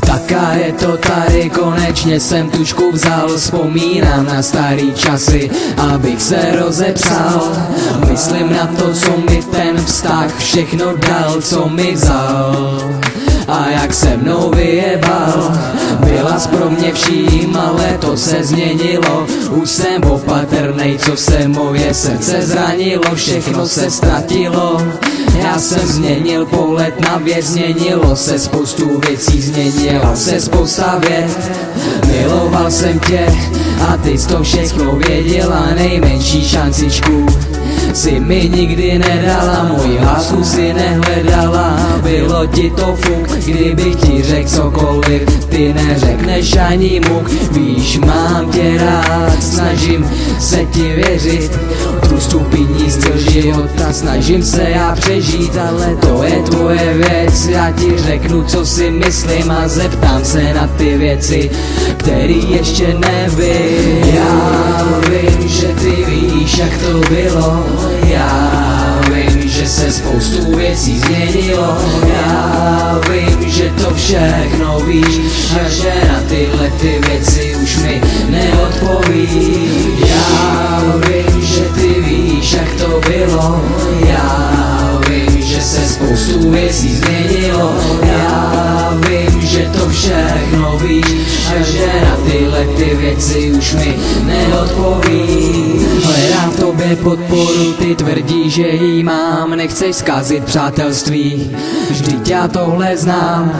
Taká je to tady, konečně jsem tušku vzal Vzpomínám na starý časy, abych se rozepsal. Myslím na to, co mi ten vztah všechno dal, co mi vzal a jak se mnou vyjebal. Byla pro mě vším, ale to se změnilo. Už jsem opatrnej, co se moje srdce zranilo. Všechno se ztratilo. Já jsem změnil pohled na věc Změnilo se spoustu věcí, změnila se spousta věc Miloval jsem tě a ty jsi to všechno věděla. Nejmenší šancičku si mi nikdy nedala, můj lásku si nehledala, bylo ti to fuk, kdybych ti řekl cokoliv, ty neřekneš ani muk, víš, mám tě rád, snažím se ti věřit, tu stupidní styl života, snažím se já přežít, ale to je tvoje věc, já ti řeknu, co si myslím a zeptám se na ty věci, který ještě nevím, já vím, že ty víš, jak to bylo, já vím, že se spoustu věcí změnilo. Já vím, že to všechno víš A že na tyhle ty věci už mi neodpovíš. Já vím, že ty víš, jak to bylo. Já vím, že se spoustu věcí změnilo. Já vím, že to všechno víš A že na tyhle ty věci už mi neodpovíš. Hledám v tobě podporu, ty tvrdí, že jí mám. Nechceš zkazit přátelství, vždyť já tohle znám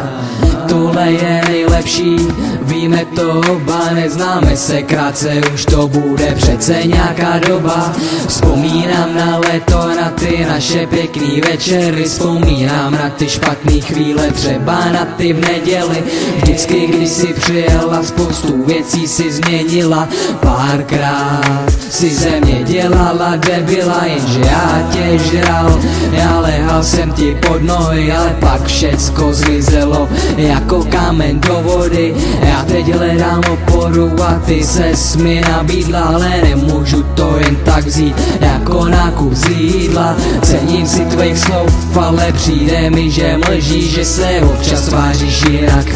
Tohle je nejlepší, víme to oba, neznáme se krátce, už to bude přece nějaká doba. Vzpomínám na leto, na ty naše pěkný večery. Vzpomínám na ty špatný chvíle, třeba na ty v neděli. Vždycky, když si přijela, spoustu věcí si změnila. Párkrát si ze mě dělala debila, jenže já tě žral. Já lehal jsem ti pod nohy, ale pak všecko zmizelo jako kámen do vody. Já teď hledám oporu a ty se mi nabídla Ale nemůžu to jen tak vzít jako nákup z jídla. Cením si tvých slov, ale přijde mi, že mlží Že se občas vážíš jinak,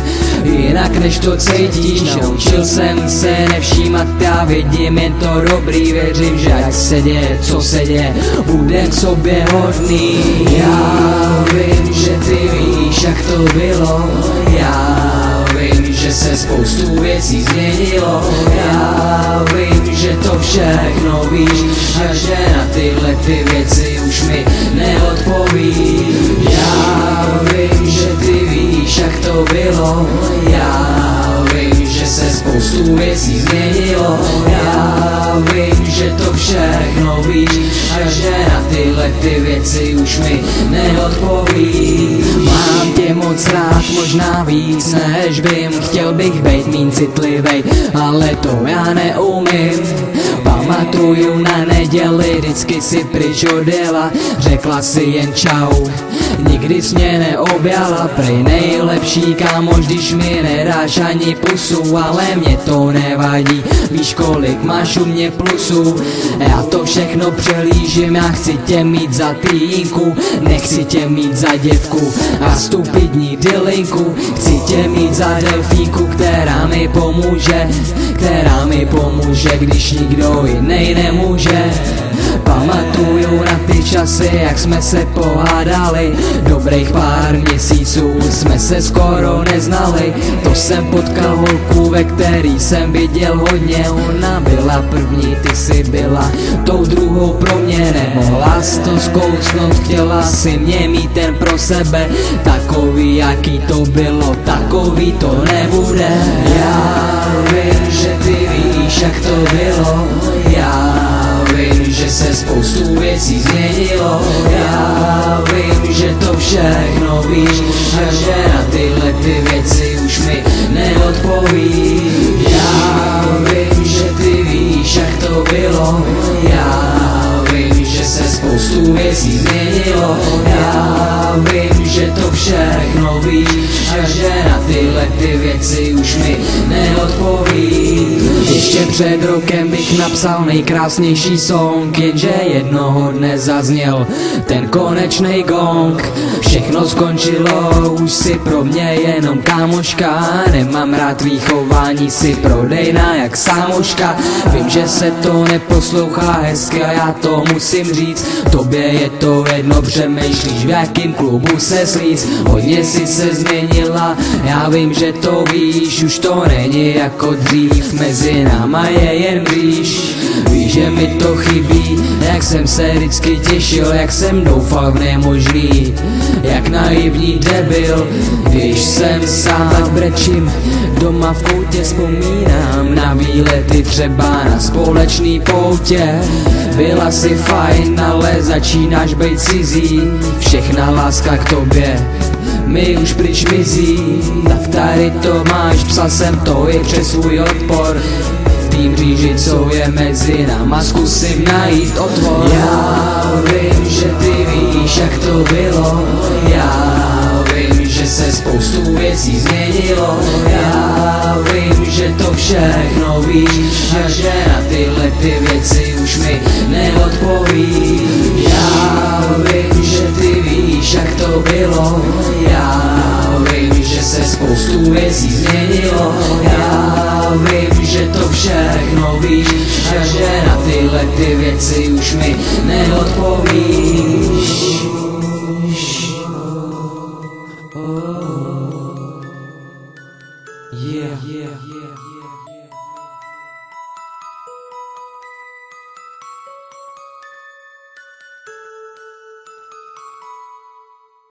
jinak než to cítíš Naučil jsem se nevšímat, já vidím jen to dobrý Věřím, že ať se děje, co se děje, budem k sobě hodný. Já vím, že ty víš, jak to bylo? Já vím, že se spoustu věcí změnilo. Já vím, že to všechno víš A že na tyhle ty věci už mi neodpovíš. Já vím, že ty víš, jak to bylo. Já vím, že se spoustu věcí změnilo. Já vím, že to všechno víš A že na tyhle ty věci už mi neodpovíš. Mám tě moc rád, možná víc než vím Chtěl bych být mín citlivej, ale to já neumím Pamatuju na neděli, vždycky si pryč odjela. Řekla si jen čau, nikdy jsi mě neobjala. Prej nejlepší kámoš, když mi nedáš ani pusu Ale mě to nevadí, víš kolik máš u mě plusů Já to všechno přelížím, já chci tě mít za týnku. Nechci tě mít za děvku a stupidní dylinku Chci tě mít za delfínku, která mi pomůže Která mi pomůže, když nikdo jiný nemůže Pamatuju na ty časy, jak jsme se pohádali. Dobrých pár měsíců jsme se skoro neznali. To jsem potkal holku, ve který jsem viděl hodně. Ona byla první, ty si byla tou druhou pro mě. Nemohla jsi to zkousnout, chtěla si mě mít ten pro sebe. Takový, jaký to bylo, takový to nebude. Já vím, že víš, jak to bylo. Já vím, že se spoustu věcí změnilo. Já vím, že to všechno víš A že na tyhle ty věci už mi neodpovíš. Já vím, že ty víš, jak to bylo. Já vím, že se spoustu věcí změnilo. Já vím, že to všechno víš A že na tyhle ty věci už mi neodpovíš Ještě před rokem bych napsal nejkrásnější song Jenže jednoho dne zazněl ten konečný gong. Všechno skončilo, už si pro mě jenom kámoška Nemám rád tvý chování, si prodejná jak sámoška. Vím, že se to neposlouchá hezky a já to musím říct. Tobě je to jedno, přemýšlíš v jakým klubu se slíc. Hodně si se změnila, já vím, že to víš Už to není jako dřív, mezi náma je jen blíž Víš, že mi to chybí, jak jsem se vždycky těšil Jak jsem doufal v nemožný, jak naivní debil Když jsem sám, tak brečím, doma v koutě vzpomínám Na výlety třeba na společný poutě. Byla si fajn, ale začínáš být cizí. Všechna láska k tobě mi už pryč mizí. Tady to máš, psal jsem to i přes svůj odpor V tým říži, co je mezi náma, zkusím najít otvor. Já vím, že ty víš, jak to bylo. Já vím, že se spoustu věcí změnilo. Já vím, že to všechno víš A že na tyhle ty věci už mi neodpovíš. Já vím, že ty víš, jak to bylo spoustu věcí změnilo Já vím, že to všechno víš A že na tyhle ty věci už mi neodpovíš Yeah, yeah, yeah, yeah.